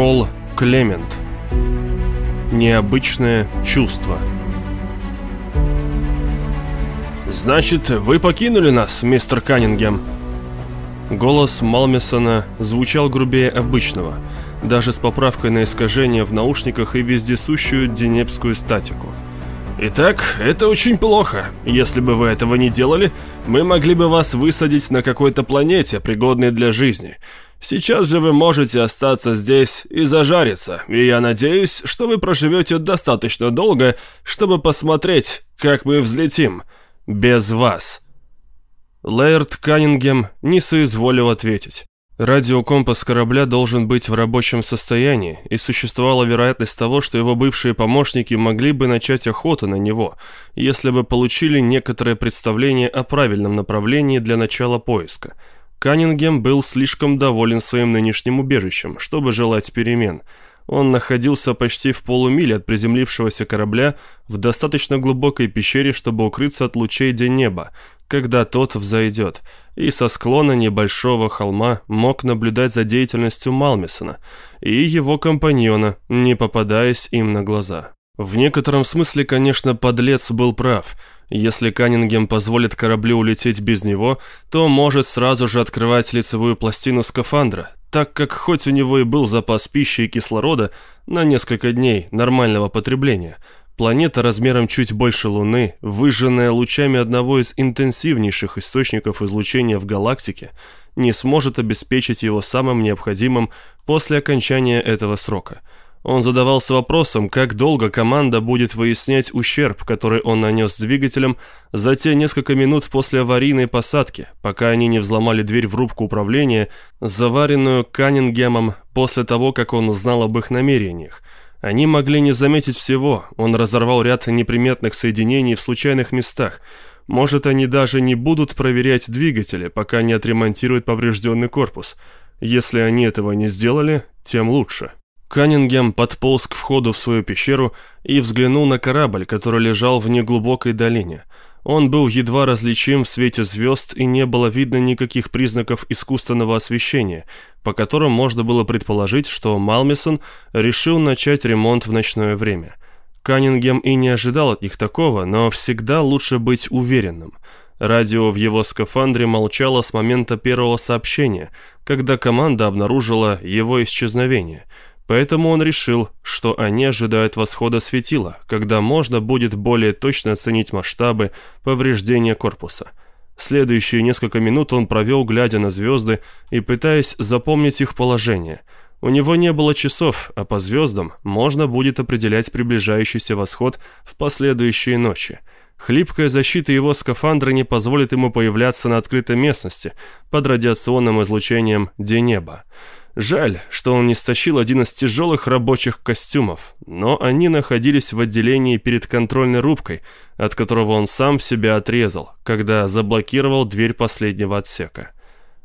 Холл Клемент. Необычное чувство. «Значит, вы покинули нас, мистер Каннингем?» Голос Малмисона звучал грубее обычного, даже с поправкой на искажение в наушниках и вездесущую денепскую статику. «Итак, это очень плохо. Если бы вы этого не делали, мы могли бы вас высадить на какой-то планете, пригодной для жизни. Сейчас же вы можете остаться здесь и зажариться, и я надеюсь, что вы проживете достаточно долго, чтобы посмотреть, как мы взлетим. Без вас». Лэрд Каннингем не соизволил ответить. Радиокомпас корабля должен быть в рабочем состоянии, и существовала вероятность того, что его бывшие помощники могли бы начать охоту на него, если бы получили некоторое представление о правильном направлении для начала поиска. Каннингем был слишком доволен своим нынешним убежищем, чтобы желать перемен – он находился почти в полумиле от приземлившегося корабля в достаточно глубокой пещере, чтобы укрыться от лучей день неба, когда тот взойдет, и со склона небольшого холма мог наблюдать за деятельностью Малмисона и его компаньона, не попадаясь им на глаза. В некотором смысле, конечно, подлец был прав. Если Каннингем позволит кораблю улететь без него, то может сразу же открывать лицевую пластину скафандра, так как хоть у него и был запас пищи и кислорода на несколько дней нормального потребления, планета размером чуть больше Луны, выжженная лучами одного из интенсивнейших источников излучения в галактике, не сможет обеспечить его самым необходимым после окончания этого срока – он задавался вопросом, как долго команда будет выяснять ущерб, который он нанес двигателям за те несколько минут после аварийной посадки, пока они не взломали дверь в рубку управления, заваренную Каннингемом после того, как он узнал об их намерениях. Они могли не заметить всего, он разорвал ряд неприметных соединений в случайных местах. Может, они даже не будут проверять двигатели, пока не отремонтируют поврежденный корпус. Если они этого не сделали, тем лучше. Каннингем подполз к входу в свою пещеру и взглянул на корабль, который лежал в неглубокой долине. Он был едва различим в свете звезд и не было видно никаких признаков искусственного освещения, по которым можно было предположить, что Малмисон решил начать ремонт в ночное время. Каннингем и не ожидал от них такого, но всегда лучше быть уверенным. Радио в его скафандре молчало с момента первого сообщения, когда команда обнаружила его исчезновение – Поэтому он решил, что они ожидают восхода светила, когда можно будет более точно оценить масштабы повреждения корпуса. Следующие несколько минут он провел, глядя на звезды и пытаясь запомнить их положение. У него не было часов, а по звездам можно будет определять приближающийся восход в последующие ночи. Хлипкая защита его скафандра не позволит ему появляться на открытой местности под радиационным излучением Денеба. Жаль, что он не стащил один из тяжелых рабочих костюмов, но они находились в отделении перед контрольной рубкой, от которого он сам себя отрезал, когда заблокировал дверь последнего отсека.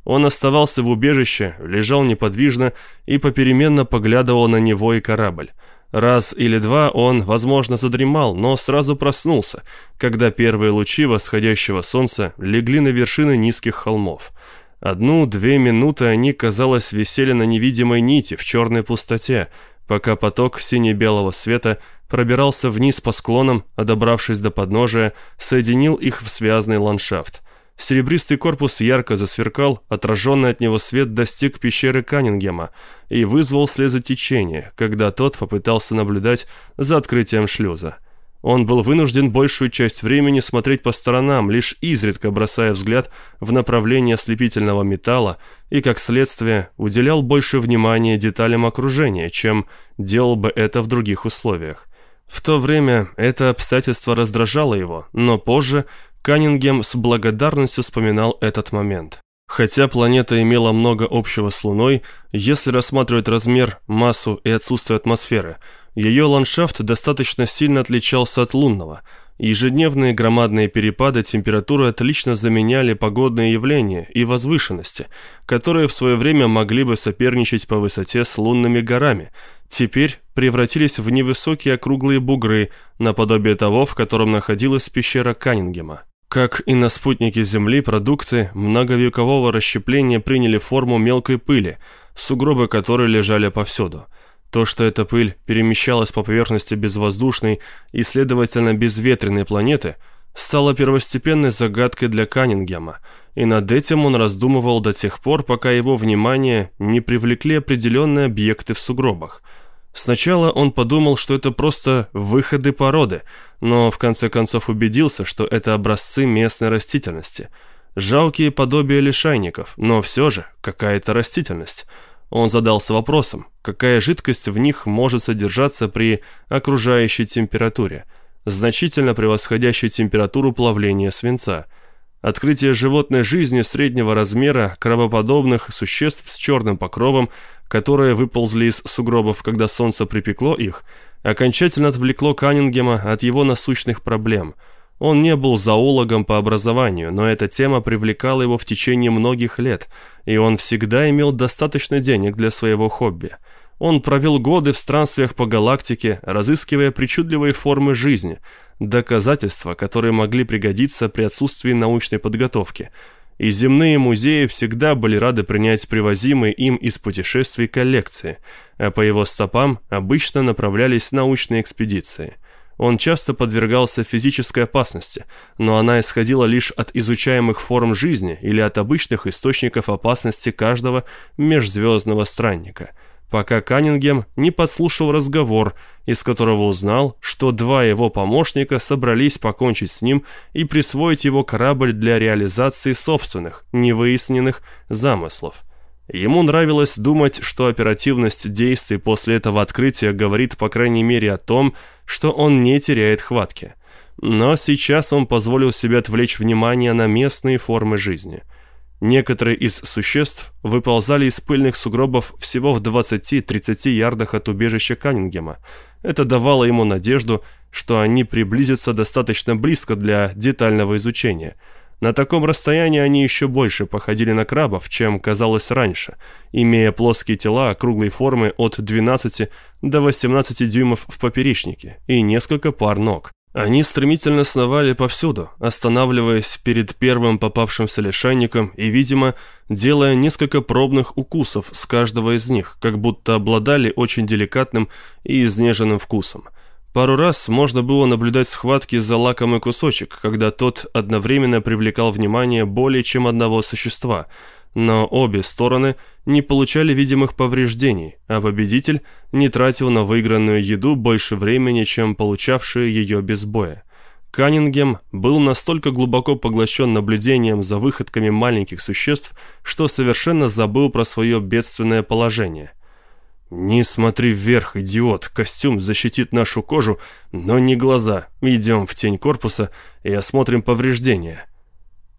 Он оставался в убежище, лежал неподвижно и попеременно поглядывал на него и корабль. Раз или два он, возможно, задремал, но сразу проснулся, когда первые лучи восходящего солнца легли на вершины низких холмов – Одну-две минуты они, казалось, висели на невидимой нити в черной пустоте, пока поток сине-белого света пробирался вниз по склонам, а добравшись до подножия, соединил их в связный ландшафт. Серебристый корпус ярко засверкал, отраженный от него свет достиг пещеры Каннингема и вызвал слезотечение, когда тот попытался наблюдать за открытием шлюза. Он был вынужден большую часть времени смотреть по сторонам, лишь изредка бросая взгляд в направлении ослепительного металла и, как следствие, уделял больше внимания деталям окружения, чем делал бы это в других условиях. В то время это обстоятельство раздражало его, но позже Каннингем с благодарностью вспоминал этот момент. Хотя планета имела много общего с Луной, если рассматривать размер, массу и отсутствие атмосферы – ее ландшафт достаточно сильно отличался от лунного. Ежедневные громадные перепады температуры отлично заменяли погодные явления и возвышенности, которые в свое время могли бы соперничать по высоте с лунными горами, теперь превратились в невысокие округлые бугры, наподобие того, в котором находилась пещера Каннингема. Как и на спутнике Земли, продукты многовекового расщепления приняли форму мелкой пыли, сугробы которой лежали повсюду – То, что эта пыль перемещалась по поверхности безвоздушной и, следовательно, безветренной планеты, стало первостепенной загадкой для Каннингема, и над этим он раздумывал до тех пор, пока его внимание не привлекли определенные объекты в сугробах. Сначала он подумал, что это просто выходы породы, но в конце концов убедился, что это образцы местной растительности. Жалкие подобия лишайников, но все же какая-то растительность – он задался вопросом, какая жидкость в них может содержаться при окружающей температуре, значительно превосходящей температуру плавления свинца. Открытие животной жизни среднего размера крабоподобных существ с черным покровом, которые выползли из сугробов, когда солнце припекло их, окончательно отвлекло Каннингема от его насущных проблем – он не был зоологом по образованию, но эта тема привлекала его в течение многих лет, и он всегда имел достаточно денег для своего хобби. Он провел годы в странствиях по галактике, разыскивая причудливые формы жизни, доказательства, которые могли пригодиться при отсутствии научной подготовки. И земные музеи всегда были рады принять привозимые им из путешествий коллекции, а по его стопам обычно направлялись научные экспедиции – он часто подвергался физической опасности, но она исходила лишь от изучаемых форм жизни или от обычных источников опасности каждого межзвездного странника, пока Каннингем не подслушал разговор, из которого узнал, что два его помощника собрались покончить с ним и присвоить его корабль для реализации собственных, невыясненных замыслов. Ему нравилось думать, что оперативность действий после этого открытия говорит по крайней мере о том, что он не теряет хватки. Но сейчас он позволил себе отвлечь внимание на местные формы жизни. Некоторые из существ выползали из пыльных сугробов всего в 20-30 ярдах от убежища Каннингема. Это давало ему надежду, что они приблизятся достаточно близко для детального изучения – на таком расстоянии они еще больше походили на крабов, чем казалось раньше, имея плоские тела круглой формы от 12 до 18 дюймов в поперечнике и несколько пар ног. Они стремительно сновали повсюду, останавливаясь перед первым попавшимся лишайником и, видимо, делая несколько пробных укусов с каждого из них, как будто обладали очень деликатным и изнеженным вкусом. Пару раз можно было наблюдать схватки за лакомый кусочек, когда тот одновременно привлекал внимание более чем одного существа, но обе стороны не получали видимых повреждений, а победитель не тратил на выигранную еду больше времени, чем получавшие ее без боя. Каннингем был настолько глубоко поглощен наблюдением за выходками маленьких существ, что совершенно забыл про свое бедственное положение – «Не смотри вверх, идиот, костюм защитит нашу кожу, но не глаза. Идем в тень корпуса и осмотрим повреждения».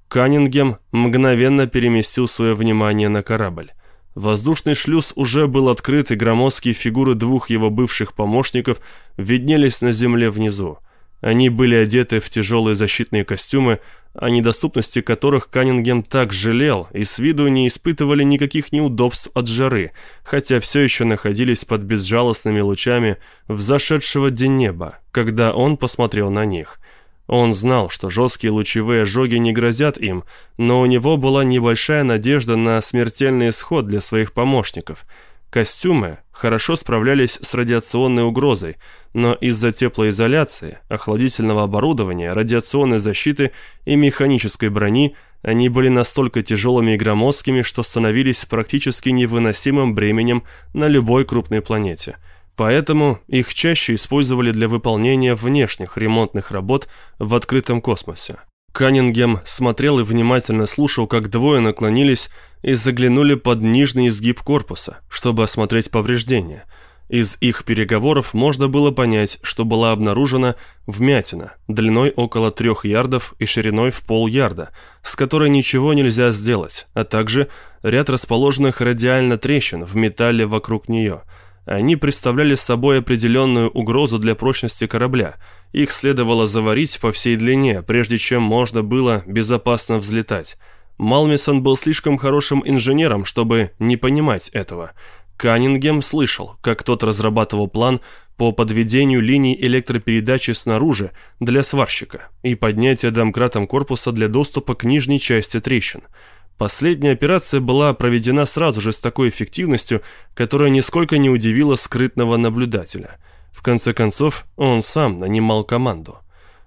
Каннингем мгновенно переместил свое внимание на корабль. Воздушный шлюз уже был открыт, и громоздкие фигуры двух его бывших помощников виднелись на земле внизу. Они были одеты в тяжелые защитные костюмы, о недоступности которых Каннингем так жалел и с виду не испытывали никаких неудобств от жары, хотя все еще находились под безжалостными лучами взошедшего день неба, когда он посмотрел на них. Он знал, что жесткие лучевые ожоги не грозят им, но у него была небольшая надежда на смертельный исход для своих помощников – Костюмы хорошо справлялись с радиационной угрозой, но из-за теплоизоляции, охладительного оборудования, радиационной защиты и механической брони они были настолько тяжелыми и громоздкими, что становились практически невыносимым бременем на любой крупной планете. Поэтому их чаще использовали для выполнения внешних ремонтных работ в открытом космосе. Каннингем смотрел и внимательно слушал, как двое наклонились и заглянули под нижний изгиб корпуса, чтобы осмотреть повреждения. Из их переговоров можно было понять, что была обнаружена вмятина длиной около трех ярдов и шириной в пол ярда, с которой ничего нельзя сделать, а также ряд расположенных радиально трещин в металле вокруг нее – они представляли собой определенную угрозу для прочности корабля. Их следовало заварить по всей длине, прежде чем можно было безопасно взлетать. Малмисон был слишком хорошим инженером, чтобы не понимать этого. Каннингем слышал, как тот разрабатывал план по подведению линий электропередачи снаружи для сварщика и поднятия домкратом корпуса для доступа к нижней части трещин – Последняя операция была проведена сразу же с такой эффективностью, которая нисколько не удивила скрытного наблюдателя. В конце концов, он сам нанимал команду.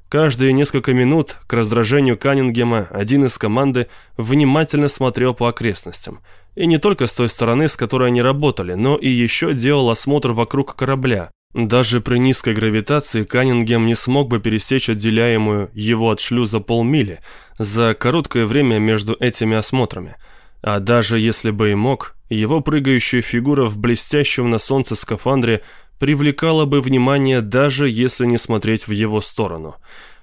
Каждые несколько минут, к раздражению Каннингема, один из команды внимательно смотрел по окрестностям. И не только с той стороны, с которой они работали, но и еще делал осмотр вокруг корабля. Даже при низкой гравитации Каннингем не смог бы пересечь отделяемую его от шлюза полмили за короткое время между этими осмотрами. А даже если бы и мог, его прыгающая фигура в блестящем на солнце скафандре привлекало бы внимание, даже если не смотреть в его сторону.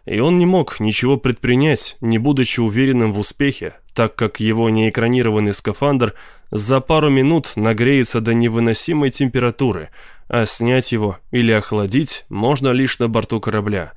И он не мог ничего предпринять, не будучи уверенным в успехе, так как его неэкранированный скафандр за пару минут нагреется до невыносимой температуры, а снять его или охладить можно лишь на борту корабля.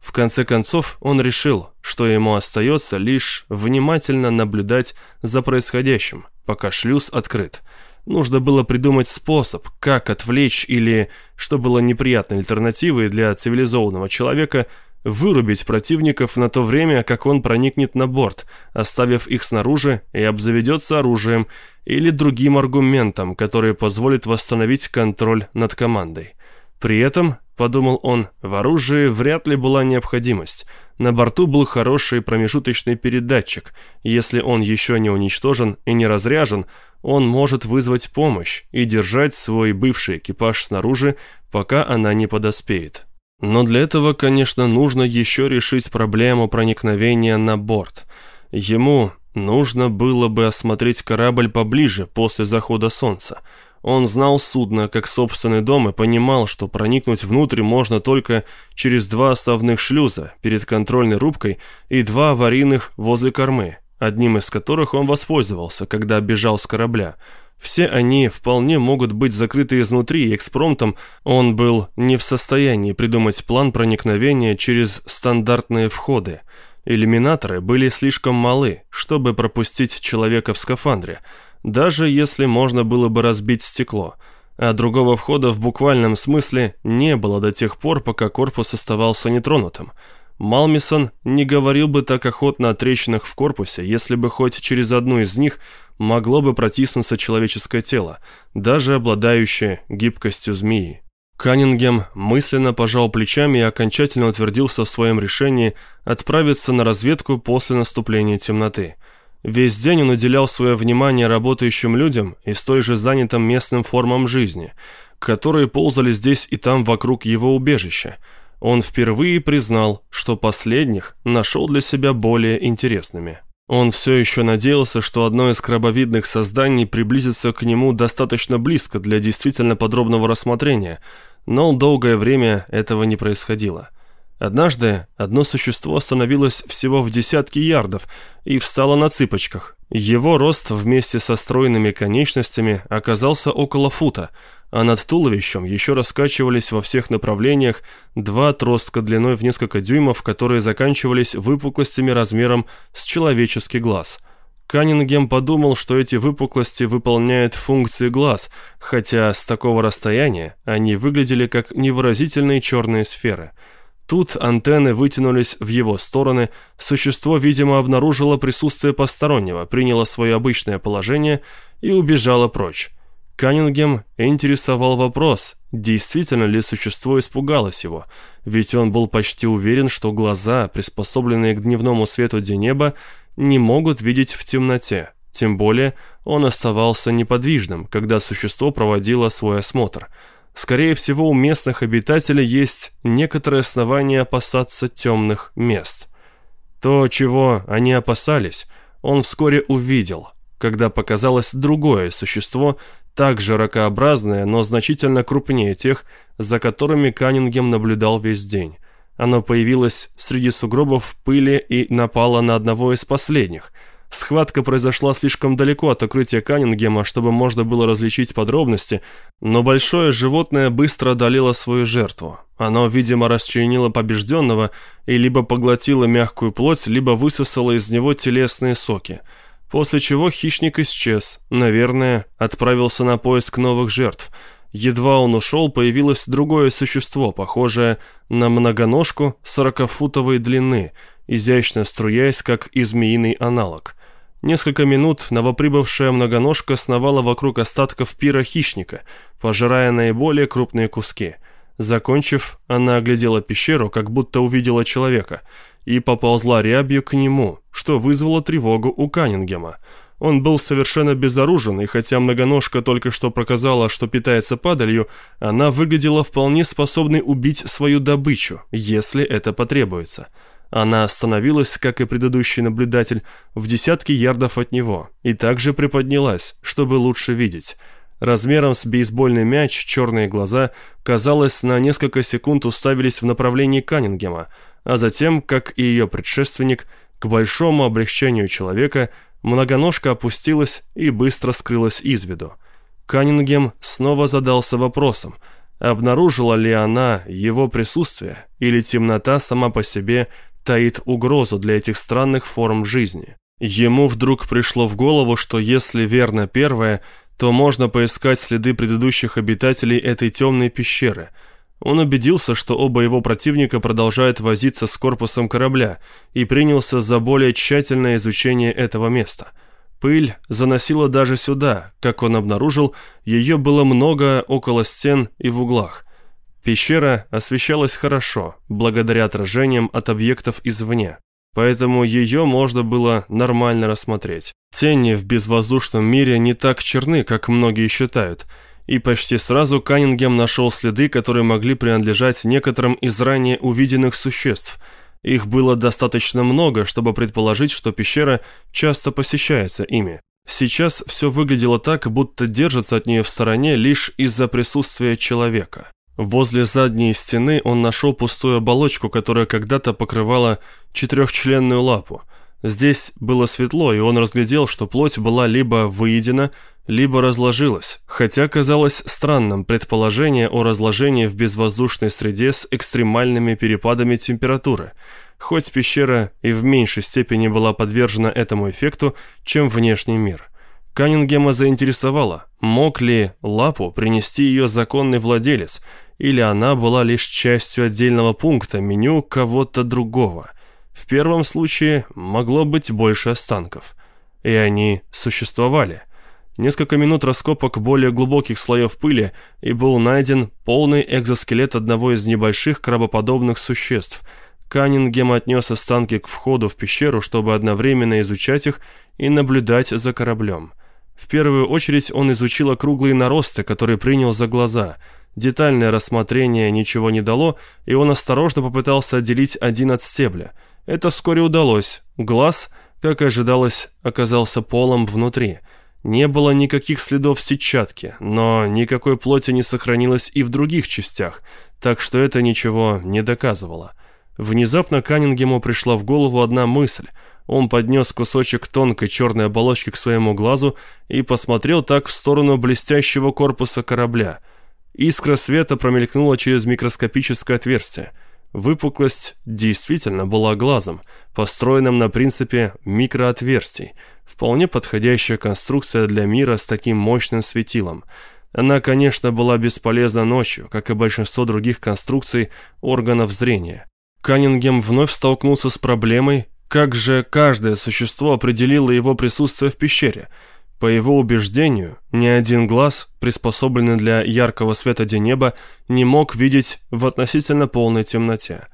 В конце концов, он решил, что ему остается лишь внимательно наблюдать за происходящим, пока шлюз открыт. Нужно было придумать способ, как отвлечь или, что было неприятной альтернативой для цивилизованного человека, вырубить противников на то время, как он проникнет на борт, оставив их снаружи и обзаведется оружием или другим аргументом, который позволит восстановить контроль над командой. При этом, подумал он, в оружии вряд ли была необходимость. На борту был хороший промежуточный передатчик. Если он еще не уничтожен и не разряжен, он может вызвать помощь и держать свой бывший экипаж снаружи, пока она не подоспеет. Но для этого, конечно, нужно еще решить проблему проникновения на борт. Ему нужно было бы осмотреть корабль поближе после захода солнца. Он знал судно как собственный дом и понимал, что проникнуть внутрь можно только через два основных шлюза перед контрольной рубкой и два аварийных возле кормы, одним из которых он воспользовался, когда бежал с корабля. Все они вполне могут быть закрыты изнутри, и экспромтом он был не в состоянии придумать план проникновения через стандартные входы. Иллюминаторы были слишком малы, чтобы пропустить человека в скафандре, даже если можно было бы разбить стекло, а другого входа в буквальном смысле не было до тех пор, пока корпус оставался нетронутым. Малмисон не говорил бы так охотно о трещинах в корпусе, если бы хоть через одну из них могло бы протиснуться человеческое тело, даже обладающее гибкостью змеи. Каннингем мысленно пожал плечами и окончательно утвердился в своем решении отправиться на разведку после наступления темноты. Весь день он уделял свое внимание работающим людям и столь же занятым местным формам жизни, которые ползали здесь и там вокруг его убежища – он впервые признал, что последних нашел для себя более интересными. Он все еще надеялся, что одно из крабовидных созданий приблизится к нему достаточно близко для действительно подробного рассмотрения, но долгое время этого не происходило. Однажды одно существо остановилось всего в десятке ярдов и встало на цыпочках. Его рост вместе со стройными конечностями оказался около фута, а над туловищем еще раскачивались во всех направлениях два отростка длиной в несколько дюймов, которые заканчивались выпуклостями размером с человеческий глаз. Каннингем подумал, что эти выпуклости выполняют функции глаз, хотя с такого расстояния они выглядели как невыразительные черные сферы. Тут антенны вытянулись в его стороны, существо, видимо, обнаружило присутствие постороннего, приняло свое обычное положение и убежало прочь. Каннингем интересовал вопрос, действительно ли существо испугалось его, ведь он был почти уверен, что глаза, приспособленные к дневному свету Денеба, не могут видеть в темноте. Тем более он оставался неподвижным, когда существо проводило свой осмотр. Скорее всего, у местных обитателей есть некоторые основания опасаться темных мест. То, чего они опасались, он вскоре увидел, когда показалось другое существо, также ракообразное, но значительно крупнее тех, за которыми Каннингем наблюдал весь день. Оно появилось среди сугробов пыли и напало на одного из последних. Схватка произошла слишком далеко от укрытия Каннингема, чтобы можно было различить подробности, но большое животное быстро одолело свою жертву. Оно, видимо, расчленило побежденного и либо поглотило мягкую плоть, либо высосало из него телесные соки – После чего хищник исчез, наверное, отправился на поиск новых жертв. Едва он ушел, появилось другое существо, похожее на многоножку сорокафутовой длины, изящно струясь, как и змеиный аналог. Несколько минут новоприбывшая многоножка сновала вокруг остатков пира хищника, пожирая наиболее крупные куски. Закончив, она оглядела пещеру, как будто увидела человека, и поползла рябью к нему, что вызвало тревогу у Каннингема. Он был совершенно безоружен, и хотя многоножка только что проказала, что питается падалью, она выглядела вполне способной убить свою добычу, если это потребуется. Она остановилась, как и предыдущий наблюдатель, в десятке ярдов от него и также приподнялась, чтобы лучше видеть. Размером с бейсбольный мяч черные глаза, казалось, на несколько секунд уставились в направлении Каннингема, а затем, как и ее предшественник, к большому облегчению человека, многоножка опустилась и быстро скрылась из виду. Каннингем снова задался вопросом, обнаружила ли она его присутствие или темнота сама по себе таит угрозу для этих странных форм жизни. Ему вдруг пришло в голову, что если верно первое, то можно поискать следы предыдущих обитателей этой темной пещеры. Он убедился, что оба его противника продолжают возиться с корпусом корабля и принялся за более тщательное изучение этого места. Пыль заносила даже сюда, как он обнаружил, ее было много около стен и в углах. Пещера освещалась хорошо, благодаря отражениям от объектов извне, поэтому ее можно было нормально рассмотреть. Тени в безвоздушном мире не так черны, как многие считают, и почти сразу Каннингем нашел следы, которые могли принадлежать некоторым из ранее увиденных существ. Их было достаточно много, чтобы предположить, что пещера часто посещается ими. Сейчас все выглядело так, будто держится от нее в стороне лишь из-за присутствия человека. Возле задней стены он нашел пустую оболочку, которая когда-то покрывала четырехчленную лапу. Здесь было светло, и он разглядел, что плоть была либо выедена, либо разложилась, хотя казалось странным предположение о разложении в безвоздушной среде с экстремальными перепадами температуры. Хоть пещера и в меньшей степени была подвержена этому эффекту, чем внешний мир – Каннингема заинтересовало, мог ли лапу принести ее законный владелец, или она была лишь частью отдельного пункта меню кого-то другого. В первом случае могло быть больше останков. И они существовали. Несколько минут раскопок более глубоких слоев пыли, и был найден полный экзоскелет одного из небольших крабоподобных существ. Каннингем отнес останки к входу в пещеру, чтобы одновременно изучать их и наблюдать за кораблем. В первую очередь он изучил округлые наросты, которые принял за глаза. Детальное рассмотрение ничего не дало, и он осторожно попытался отделить один от стебля. Это вскоре удалось. Глаз, как и ожидалось, оказался полом внутри. Не было никаких следов сетчатки, но никакой плоти не сохранилось и в других частях, так что это ничего не доказывало. Внезапно Каннингему пришла в голову одна мысль – он поднес кусочек тонкой черной оболочки к своему глазу и посмотрел так в сторону блестящего корпуса корабля. Искра света промелькнула через микроскопическое отверстие. Выпуклость действительно была глазом, построенным на принципе микроотверстий. Вполне подходящая конструкция для мира с таким мощным светилом. Она, конечно, была бесполезна ночью, как и большинство других конструкций органов зрения. Каннингем вновь столкнулся с проблемой, как же каждое существо определило его присутствие в пещере? По его убеждению, ни один глаз, приспособленный для яркого света неба, не мог видеть в относительно полной темноте.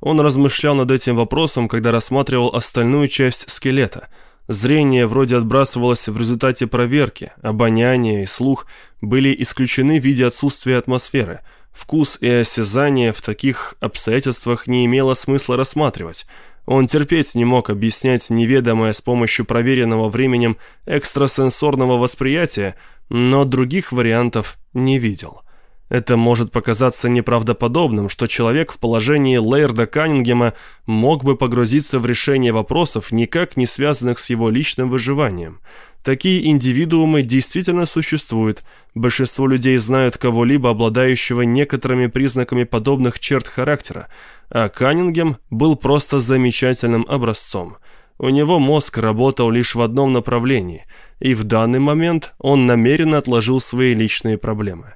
Он размышлял над этим вопросом, когда рассматривал остальную часть скелета. Зрение вроде отбрасывалось в результате проверки, обоняние и слух были исключены в виде отсутствия атмосферы. Вкус и осязание в таких обстоятельствах не имело смысла рассматривать – он терпеть не мог объяснять неведомое с помощью проверенного временем экстрасенсорного восприятия, но других вариантов не видел. Это может показаться неправдоподобным, что человек в положении Лейерда Каннингема мог бы погрузиться в решение вопросов, никак не связанных с его личным выживанием. Такие индивидуумы действительно существуют. Большинство людей знают кого-либо, обладающего некоторыми признаками подобных черт характера, а Каннингем был просто замечательным образцом. У него мозг работал лишь в одном направлении, и в данный момент он намеренно отложил свои личные проблемы.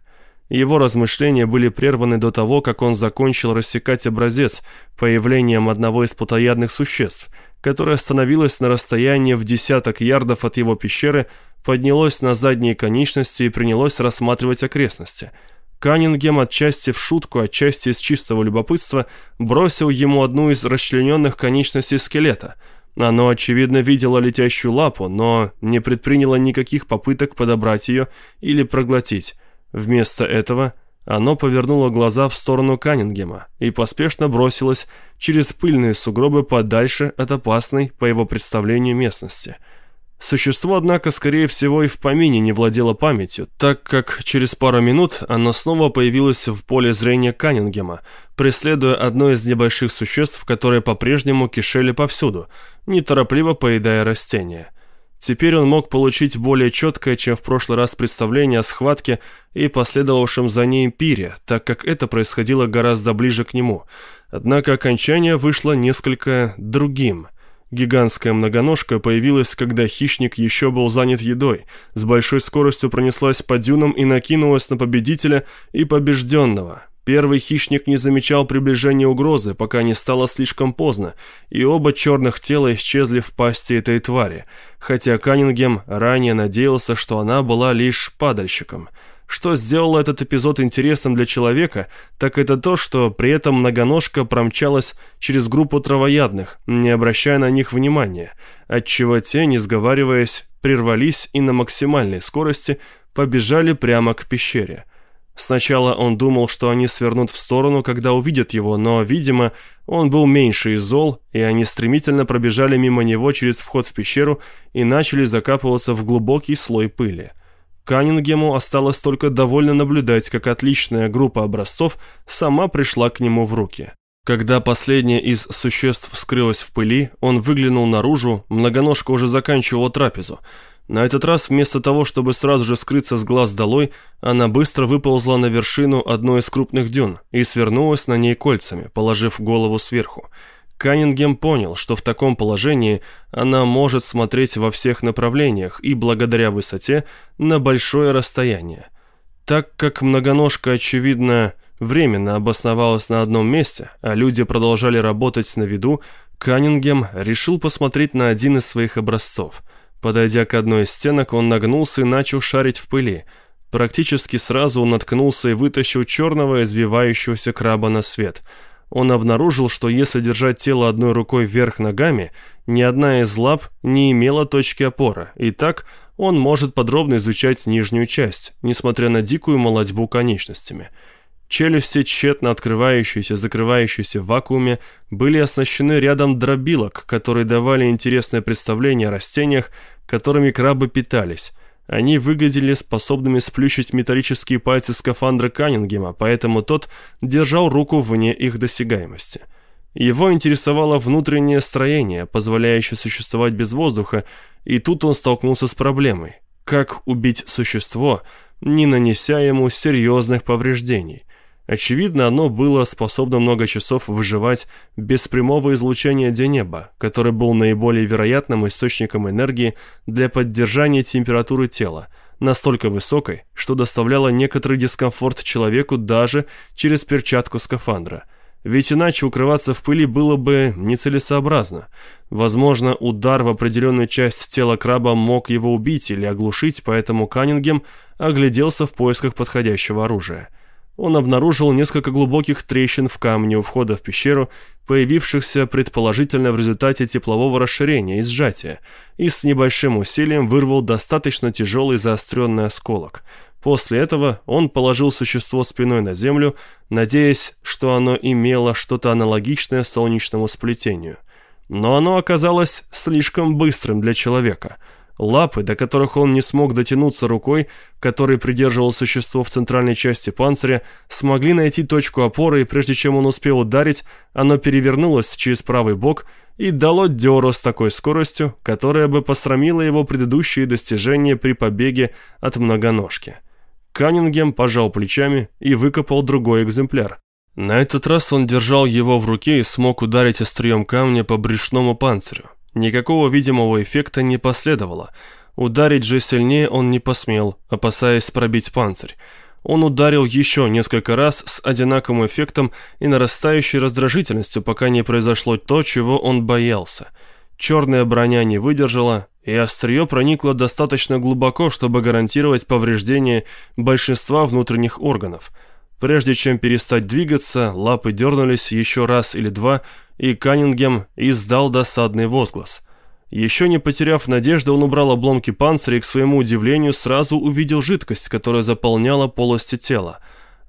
Его размышления были прерваны до того, как он закончил рассекать образец появлением одного из плотоядных существ, которое остановилось на расстоянии в десяток ярдов от его пещеры, поднялось на задние конечности и принялось рассматривать окрестности. Каннингем отчасти в шутку, отчасти из чистого любопытства бросил ему одну из расчлененных конечностей скелета. Оно, очевидно, видело летящую лапу, но не предприняло никаких попыток подобрать ее или проглотить. Вместо этого оно повернуло глаза в сторону Каннингема и поспешно бросилось через пыльные сугробы подальше от опасной, по его представлению, местности – Существо, однако, скорее всего и в помине не владело памятью, так как через пару минут оно снова появилось в поле зрения Каннингема, преследуя одно из небольших существ, которые по-прежнему кишели повсюду, неторопливо поедая растения. Теперь он мог получить более четкое, чем в прошлый раз представление о схватке и последовавшем за ней пире, так как это происходило гораздо ближе к нему. Однако окончание вышло несколько другим – Гигантская многоножка появилась, когда хищник еще был занят едой, с большой скоростью пронеслась по дюнам и накинулась на победителя и побежденного. Первый хищник не замечал приближения угрозы, пока не стало слишком поздно, и оба черных тела исчезли в пасти этой твари, хотя Каннингем ранее надеялся, что она была лишь падальщиком – что сделало этот эпизод интересным для человека, так это то, что при этом многоножка промчалась через группу травоядных, не обращая на них внимания, отчего те, не сговариваясь, прервались и на максимальной скорости побежали прямо к пещере. Сначала он думал, что они свернут в сторону, когда увидят его, но, видимо, он был меньше из зол, и они стремительно пробежали мимо него через вход в пещеру и начали закапываться в глубокий слой пыли. Каннингему осталось только довольно наблюдать, как отличная группа образцов сама пришла к нему в руки. Когда последняя из существ скрылась в пыли, он выглянул наружу, многоножка уже заканчивала трапезу. На этот раз, вместо того, чтобы сразу же скрыться с глаз долой, она быстро выползла на вершину одной из крупных дюн и свернулась на ней кольцами, положив голову сверху. Каннингем понял, что в таком положении она может смотреть во всех направлениях и, благодаря высоте, на большое расстояние. Так как многоножка, очевидно, временно обосновалась на одном месте, а люди продолжали работать на виду, Каннингем решил посмотреть на один из своих образцов. Подойдя к одной из стенок, он нагнулся и начал шарить в пыли. Практически сразу он наткнулся и вытащил черного извивающегося краба на свет – он обнаружил, что если держать тело одной рукой вверх ногами, ни одна из лап не имела точки опоры, и так он может подробно изучать нижнюю часть, несмотря на дикую молодьбу конечностями. Челюсти, тщетно открывающиеся, закрывающиеся в вакууме, были оснащены рядом дробилок, которые давали интересное представление о растениях, которыми крабы питались, они выглядели способными сплющить металлические пальцы скафандра Каннингема, поэтому тот держал руку вне их досягаемости. Его интересовало внутреннее строение, позволяющее существовать без воздуха, и тут он столкнулся с проблемой. Как убить существо, не нанеся ему серьезных повреждений? Очевидно, оно было способно много часов выживать без прямого излучения Денеба, который был наиболее вероятным источником энергии для поддержания температуры тела, настолько высокой, что доставляло некоторый дискомфорт человеку даже через перчатку скафандра. Ведь иначе укрываться в пыли было бы нецелесообразно. Возможно, удар в определенную часть тела краба мог его убить или оглушить, поэтому Каннингем огляделся в поисках подходящего оружия – он обнаружил несколько глубоких трещин в камне у входа в пещеру, появившихся предположительно в результате теплового расширения и сжатия, и с небольшим усилием вырвал достаточно тяжелый заостренный осколок. После этого он положил существо спиной на землю, надеясь, что оно имело что-то аналогичное солнечному сплетению. Но оно оказалось слишком быстрым для человека – Лапы, до которых он не смог дотянуться рукой, которой придерживал существо в центральной части панциря, смогли найти точку опоры, и прежде чем он успел ударить, оно перевернулось через правый бок и дало дёру с такой скоростью, которая бы посрамила его предыдущие достижения при побеге от многоножки. Каннингем пожал плечами и выкопал другой экземпляр. На этот раз он держал его в руке и смог ударить острием камня по брюшному панцирю. Никакого видимого эффекта не последовало. Ударить же сильнее он не посмел, опасаясь пробить панцирь. Он ударил еще несколько раз с одинаковым эффектом и нарастающей раздражительностью, пока не произошло то, чего он боялся. Черная броня не выдержала, и острие проникло достаточно глубоко, чтобы гарантировать повреждение большинства внутренних органов. Прежде чем перестать двигаться, лапы дернулись еще раз или два, и Каннингем издал досадный возглас. Еще не потеряв надежды, он убрал обломки панциря и, к своему удивлению, сразу увидел жидкость, которая заполняла полости тела.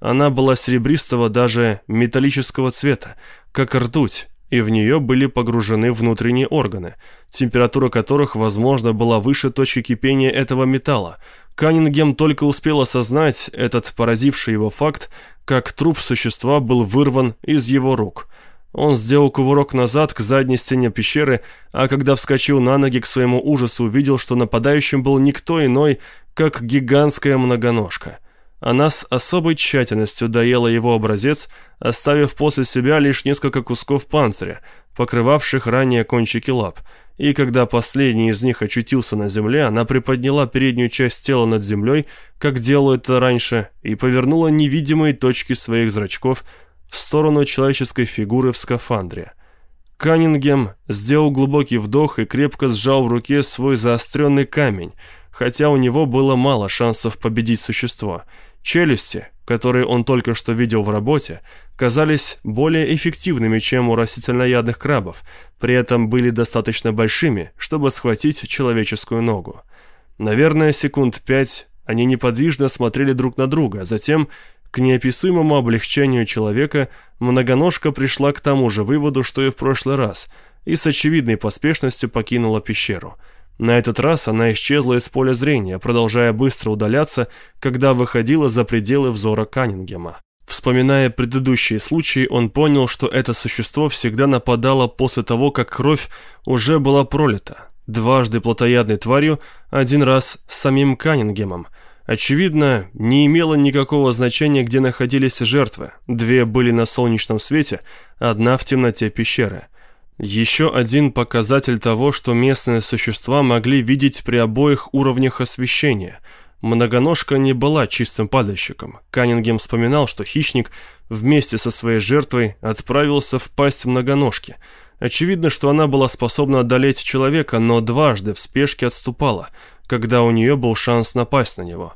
Она была серебристого, даже металлического цвета, как ртуть, и в нее были погружены внутренние органы, температура которых, возможно, была выше точки кипения этого металла. Каннингем только успел осознать этот поразивший его факт, как труп существа был вырван из его рук. Он сделал кувырок назад к задней стене пещеры, а когда вскочил на ноги к своему ужасу, увидел, что нападающим был никто иной, как гигантская многоножка. Она с особой тщательностью доела его образец, оставив после себя лишь несколько кусков панциря, покрывавших ранее кончики лап. И когда последний из них очутился на земле, она приподняла переднюю часть тела над землей, как делала это раньше, и повернула невидимые точки своих зрачков в сторону человеческой фигуры в скафандре. Каннингем сделал глубокий вдох и крепко сжал в руке свой заостренный камень, хотя у него было мало шансов победить существо – Челюсти, которые он только что видел в работе, казались более эффективными, чем у растительноядных крабов, при этом были достаточно большими, чтобы схватить человеческую ногу. Наверное, секунд пять они неподвижно смотрели друг на друга, а затем, к неописуемому облегчению человека, многоножка пришла к тому же выводу, что и в прошлый раз, и с очевидной поспешностью покинула пещеру – на этот раз она исчезла из поля зрения, продолжая быстро удаляться, когда выходила за пределы взора Каннингема. Вспоминая предыдущие случаи, он понял, что это существо всегда нападало после того, как кровь уже была пролита. Дважды плотоядной тварью, один раз самим Каннингемом. Очевидно, не имело никакого значения, где находились жертвы. Две были на солнечном свете, одна в темноте пещеры. Еще один показатель того, что местные существа могли видеть при обоих уровнях освещения. Многоножка не была чистым падальщиком. Каннингем вспоминал, что хищник вместе со своей жертвой отправился в пасть многоножки. Очевидно, что она была способна одолеть человека, но дважды в спешке отступала, когда у нее был шанс напасть на него.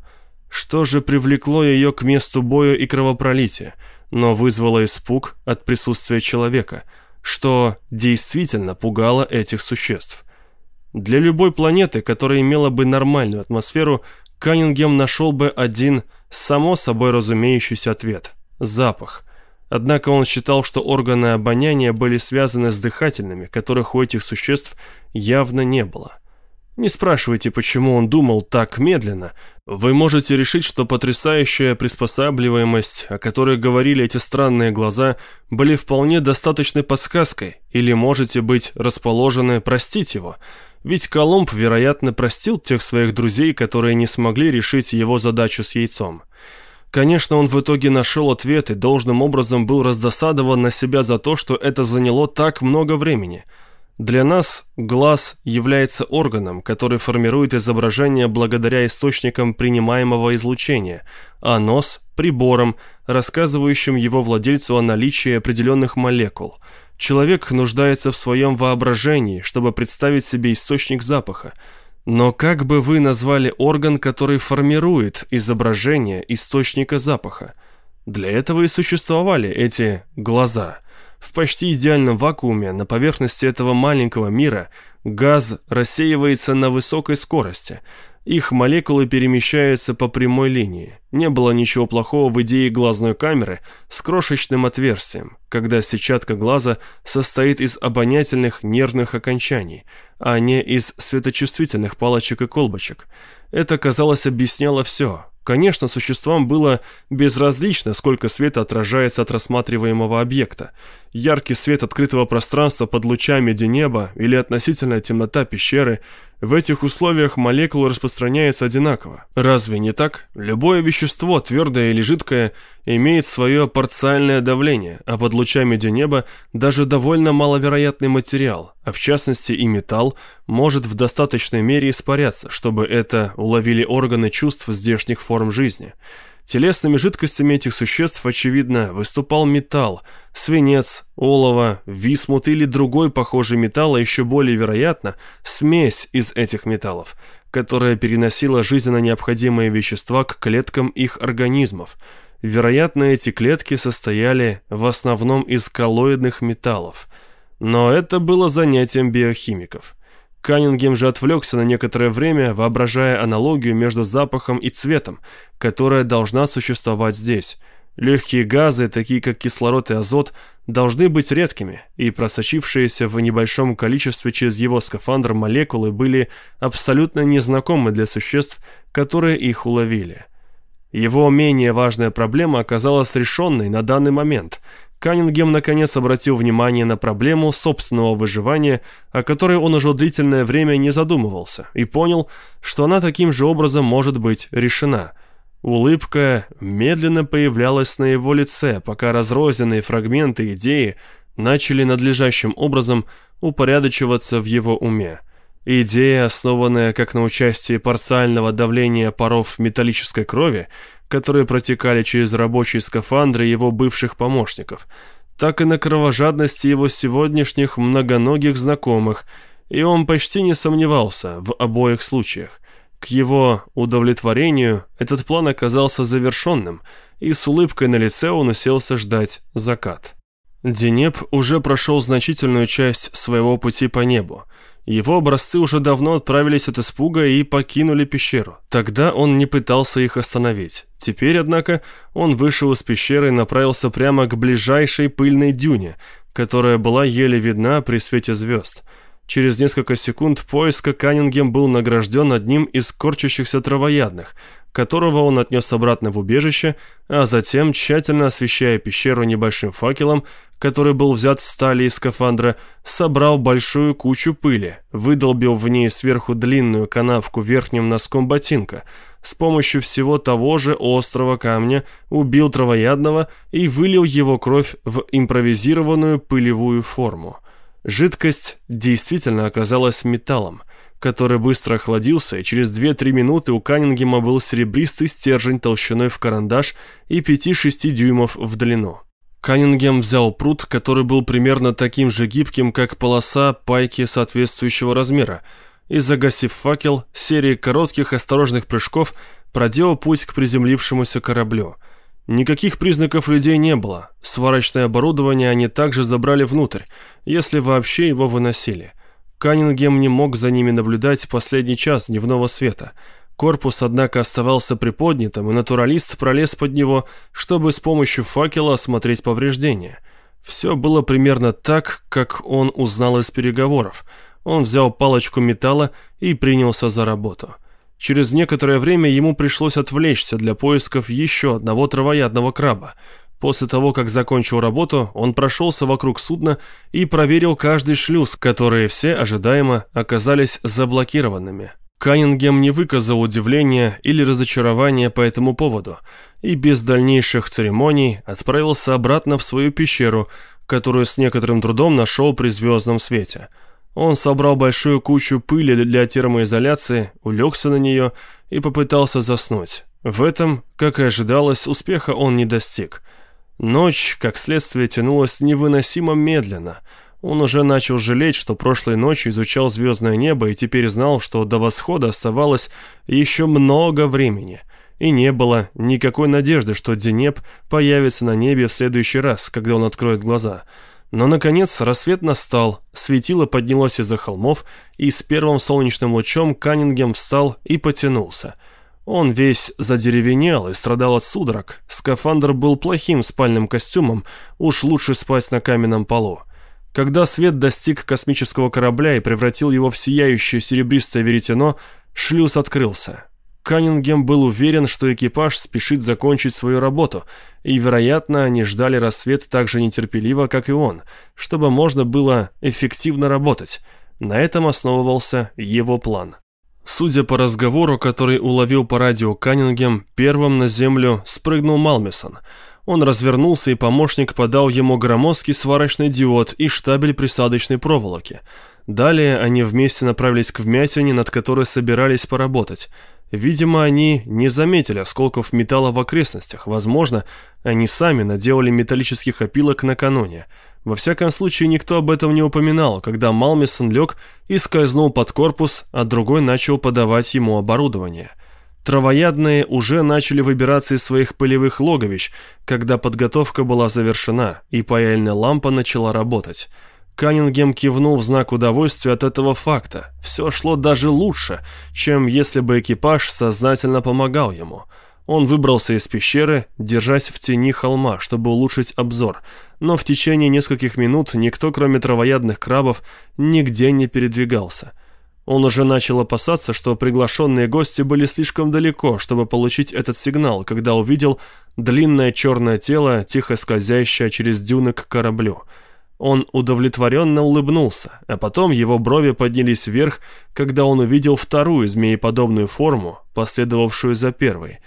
Что же привлекло ее к месту боя и кровопролития, но вызвало испуг от присутствия человека – что действительно пугало этих существ. Для любой планеты, которая имела бы нормальную атмосферу, Каннингем нашел бы один само собой разумеющийся ответ – запах. Однако он считал, что органы обоняния были связаны с дыхательными, которых у этих существ явно не было – не спрашивайте, почему он думал так медленно. Вы можете решить, что потрясающая приспосабливаемость, о которой говорили эти странные глаза, были вполне достаточной подсказкой, или можете быть расположены простить его. Ведь Колумб, вероятно, простил тех своих друзей, которые не смогли решить его задачу с яйцом. Конечно, он в итоге нашел ответ и должным образом был раздосадован на себя за то, что это заняло так много времени – для нас глаз является органом, который формирует изображение благодаря источникам принимаемого излучения, а нос – прибором, рассказывающим его владельцу о наличии определенных молекул. Человек нуждается в своем воображении, чтобы представить себе источник запаха. Но как бы вы назвали орган, который формирует изображение источника запаха? Для этого и существовали эти глаза – в почти идеальном вакууме на поверхности этого маленького мира газ рассеивается на высокой скорости. Их молекулы перемещаются по прямой линии. Не было ничего плохого в идее глазной камеры с крошечным отверстием, когда сетчатка глаза состоит из обонятельных нервных окончаний, а не из светочувствительных палочек и колбочек. Это, казалось, объясняло все. Конечно, существам было безразлично, сколько света отражается от рассматриваемого объекта. Яркий свет открытого пространства под лучами неба или относительная темнота пещеры – в этих условиях молекулы распространяются одинаково. Разве не так? Любое вещество, твердое или жидкое, имеет свое парциальное давление, а под лучами неба даже довольно маловероятный материал, а в частности и металл, может в достаточной мере испаряться, чтобы это уловили органы чувств здешних форм жизни. Телесными жидкостями этих существ, очевидно, выступал металл, свинец, олово, висмут или другой похожий металл, а еще более вероятно, смесь из этих металлов, которая переносила жизненно необходимые вещества к клеткам их организмов. Вероятно, эти клетки состояли в основном из коллоидных металлов. Но это было занятием биохимиков. Каннингем же отвлекся на некоторое время, воображая аналогию между запахом и цветом, которая должна существовать здесь. Легкие газы, такие как кислород и азот, должны быть редкими, и просочившиеся в небольшом количестве через его скафандр молекулы были абсолютно незнакомы для существ, которые их уловили. Его менее важная проблема оказалась решенной на данный момент – Каннингем наконец обратил внимание на проблему собственного выживания, о которой он уже длительное время не задумывался, и понял, что она таким же образом может быть решена. Улыбка медленно появлялась на его лице, пока разрозненные фрагменты идеи начали надлежащим образом упорядочиваться в его уме. Идея, основанная как на участии парциального давления паров металлической крови, которые протекали через рабочие скафандры его бывших помощников, так и на кровожадности его сегодняшних многоногих знакомых, и он почти не сомневался в обоих случаях. К его удовлетворению этот план оказался завершенным, и с улыбкой на лице он уселся ждать закат. Денеп уже прошел значительную часть своего пути по небу, его образцы уже давно отправились от испуга и покинули пещеру. Тогда он не пытался их остановить. Теперь, однако, он вышел из пещеры и направился прямо к ближайшей пыльной дюне, которая была еле видна при свете звезд. Через несколько секунд поиска Каннингем был награжден одним из корчащихся травоядных, которого он отнес обратно в убежище, а затем, тщательно освещая пещеру небольшим факелом, который был взят с стали из скафандра, собрал большую кучу пыли, выдолбил в ней сверху длинную канавку верхним носком ботинка, с помощью всего того же острого камня убил травоядного и вылил его кровь в импровизированную пылевую форму. Жидкость действительно оказалась металлом, который быстро охладился, и через 2-3 минуты у Каннингема был серебристый стержень толщиной в карандаш и 5-6 дюймов в длину. Каннингем взял пруд, который был примерно таким же гибким, как полоса пайки соответствующего размера, и, загасив факел, серией коротких осторожных прыжков проделал путь к приземлившемуся кораблю. Никаких признаков людей не было. Сварочное оборудование они также забрали внутрь, если вообще его выносили. Каннингем не мог за ними наблюдать последний час дневного света – Корпус, однако, оставался приподнятым, и натуралист пролез под него, чтобы с помощью факела осмотреть повреждения. Все было примерно так, как он узнал из переговоров. Он взял палочку металла и принялся за работу. Через некоторое время ему пришлось отвлечься для поисков еще одного травоядного краба. После того, как закончил работу, он прошелся вокруг судна и проверил каждый шлюз, которые все ожидаемо оказались заблокированными. Каннингем не выказал удивления или разочарования по этому поводу и без дальнейших церемоний отправился обратно в свою пещеру, которую с некоторым трудом нашел при звездном свете. Он собрал большую кучу пыли для термоизоляции, улегся на нее и попытался заснуть. В этом, как и ожидалось, успеха он не достиг. Ночь, как следствие, тянулась невыносимо медленно – он уже начал жалеть, что прошлой ночью изучал звездное небо и теперь знал, что до восхода оставалось еще много времени. И не было никакой надежды, что Денеп появится на небе в следующий раз, когда он откроет глаза. Но, наконец, рассвет настал, светило поднялось из-за холмов, и с первым солнечным лучом Каннингем встал и потянулся. Он весь задеревенел и страдал от судорог. Скафандр был плохим спальным костюмом, уж лучше спать на каменном полу. Когда свет достиг космического корабля и превратил его в сияющее серебристое веретено, шлюз открылся. Каннингем был уверен, что экипаж спешит закончить свою работу, и, вероятно, они ждали рассвет так же нетерпеливо, как и он, чтобы можно было эффективно работать. На этом основывался его план. Судя по разговору, который уловил по радио Каннингем, первым на землю спрыгнул Малмисон – он развернулся, и помощник подал ему громоздкий сварочный диод и штабель присадочной проволоки. Далее они вместе направились к вмятине, над которой собирались поработать. Видимо, они не заметили осколков металла в окрестностях. Возможно, они сами наделали металлических опилок накануне. Во всяком случае, никто об этом не упоминал, когда Малмисон лег и скользнул под корпус, а другой начал подавать ему оборудование. Травоядные уже начали выбираться из своих полевых логовищ, когда подготовка была завершена, и паяльная лампа начала работать. Каннингем кивнул в знак удовольствия от этого факта. Все шло даже лучше, чем если бы экипаж сознательно помогал ему. Он выбрался из пещеры, держась в тени холма, чтобы улучшить обзор, но в течение нескольких минут никто, кроме травоядных крабов, нигде не передвигался. Он уже начал опасаться, что приглашенные гости были слишком далеко, чтобы получить этот сигнал, когда увидел длинное черное тело, тихо скользящее через дюны к кораблю – он удовлетворенно улыбнулся, а потом его брови поднялись вверх, когда он увидел вторую змееподобную форму, последовавшую за первой.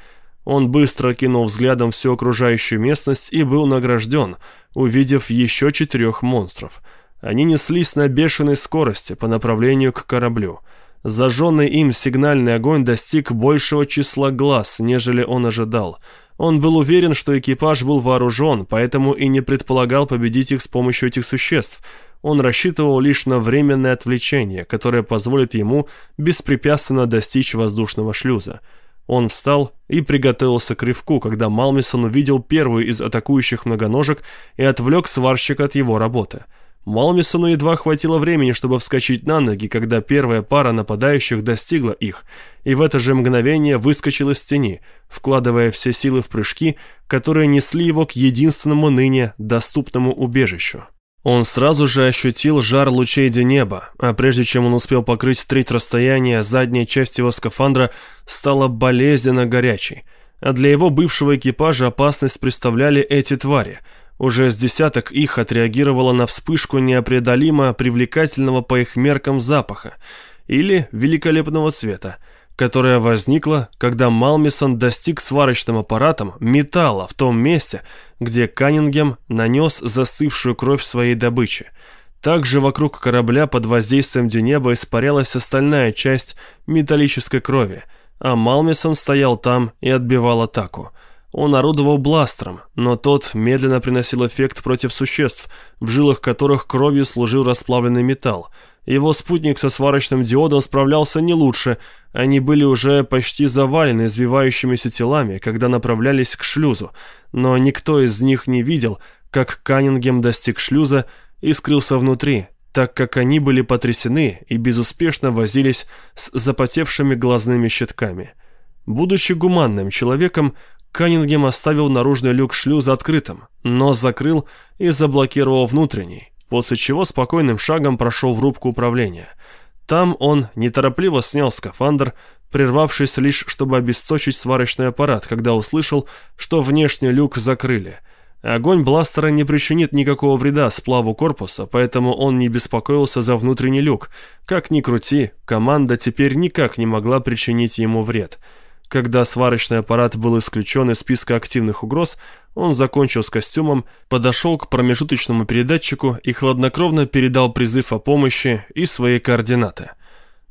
Он быстро кинул взглядом всю окружающую местность и был награжден, увидев еще четырех монстров. Они неслись на бешеной скорости по направлению к кораблю. Зажженный им сигнальный огонь достиг большего числа глаз, нежели он ожидал – он был уверен, что экипаж был вооружен, поэтому и не предполагал победить их с помощью этих существ. Он рассчитывал лишь на временное отвлечение, которое позволит ему беспрепятственно достичь воздушного шлюза. Он встал и приготовился к рывку, когда Малмисон увидел первую из атакующих многоножек и отвлек сварщика от его работы – Малмисону едва хватило времени, чтобы вскочить на ноги, когда первая пара нападающих достигла их, и в это же мгновение выскочил из тени, вкладывая все силы в прыжки, которые несли его к единственному ныне доступному убежищу. Он сразу же ощутил жар лучей неба, а прежде чем он успел покрыть треть расстояния, задняя часть его скафандра стала болезненно горячей, а для его бывшего экипажа опасность представляли эти твари – уже с десяток их отреагировало на вспышку непреодолимо привлекательного по их меркам запаха или великолепного цвета, которая возникла, когда Малмисон достиг сварочным аппаратом металла в том месте, где Каннингем нанес застывшую кровь своей добычи. Также вокруг корабля под воздействием Денеба испарялась остальная часть металлической крови, а Малмисон стоял там и отбивал атаку – он орудовал бластером, но тот медленно приносил эффект против существ, в жилах которых кровью служил расплавленный металл. Его спутник со сварочным диодом справлялся не лучше, они были уже почти завалены извивающимися телами, когда направлялись к шлюзу, но никто из них не видел, как Каннингем достиг шлюза и скрылся внутри, так как они были потрясены и безуспешно возились с запотевшими глазными щитками. Будучи гуманным человеком, Каннингем оставил наружный люк шлюза открытым, но закрыл и заблокировал внутренний, после чего спокойным шагом прошел в рубку управления. Там он неторопливо снял скафандр, прервавшись лишь, чтобы обесточить сварочный аппарат, когда услышал, что внешний люк закрыли. Огонь бластера не причинит никакого вреда сплаву корпуса, поэтому он не беспокоился за внутренний люк. Как ни крути, команда теперь никак не могла причинить ему вред. Когда сварочный аппарат был исключен из списка активных угроз, он закончил с костюмом, подошел к промежуточному передатчику и хладнокровно передал призыв о помощи и свои координаты.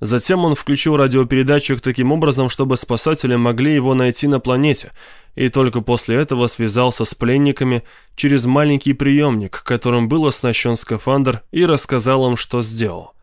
Затем он включил радиопередатчик таким образом, чтобы спасатели могли его найти на планете, и только после этого связался с пленниками через маленький приемник, которым был оснащен скафандр, и рассказал им, что сделал.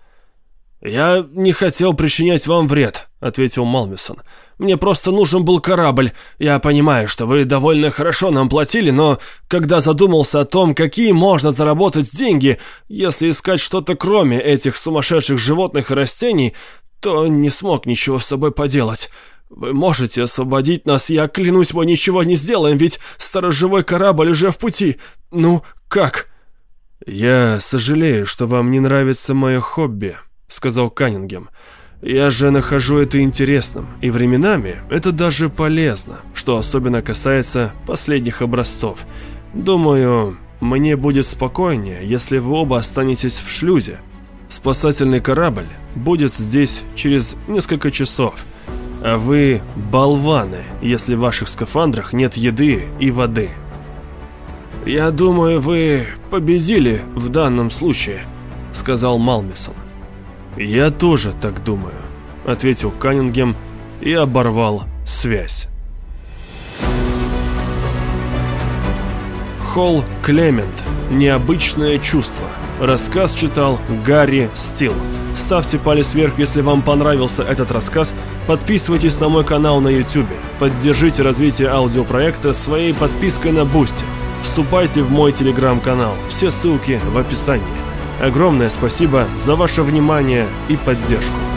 «Я не хотел причинять вам вред», — ответил Малмисон. «Мне просто нужен был корабль. Я понимаю, что вы довольно хорошо нам платили, но когда задумался о том, какие можно заработать деньги, если искать что-то кроме этих сумасшедших животных и растений, то не смог ничего с собой поделать». «Вы можете освободить нас, я клянусь, мы ничего не сделаем, ведь сторожевой корабль уже в пути. Ну, как?» «Я сожалею, что вам не нравится мое хобби», — сказал Каннингем. «Я же нахожу это интересным, и временами это даже полезно, что особенно касается последних образцов. Думаю, мне будет спокойнее, если вы оба останетесь в шлюзе. Спасательный корабль будет здесь через несколько часов, а вы болваны, если в ваших скафандрах нет еды и воды». «Я думаю, вы победили в данном случае», — сказал Малмисон. «Я тоже так думаю», — ответил Каннингем и оборвал связь. Хол Клемент. Необычное чувство. Рассказ читал Гарри Стил. Ставьте палец вверх, если вам понравился этот рассказ. Подписывайтесь на мой канал на YouTube. Поддержите развитие аудиопроекта своей подпиской на Boosty. Вступайте в мой телеграм-канал. Все ссылки в описании. Огромное спасибо за ваше внимание и поддержку.